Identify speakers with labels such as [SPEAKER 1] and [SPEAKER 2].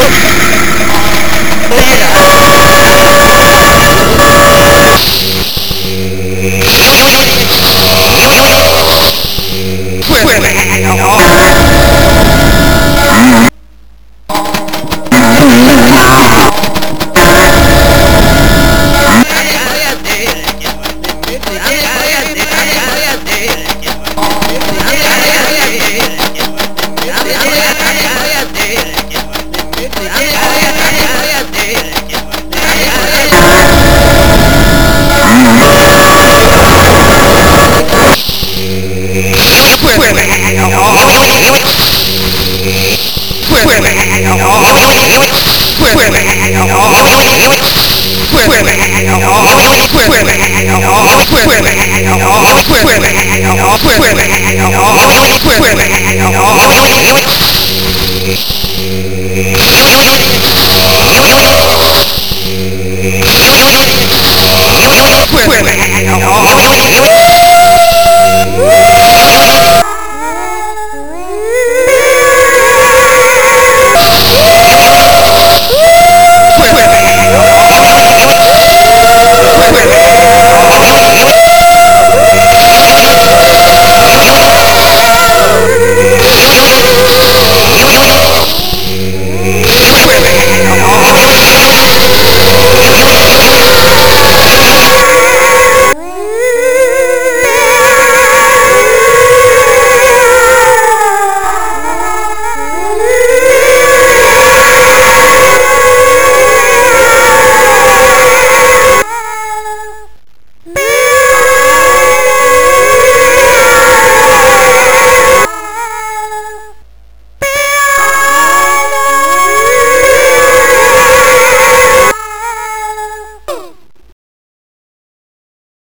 [SPEAKER 1] Oh!
[SPEAKER 2] Quit.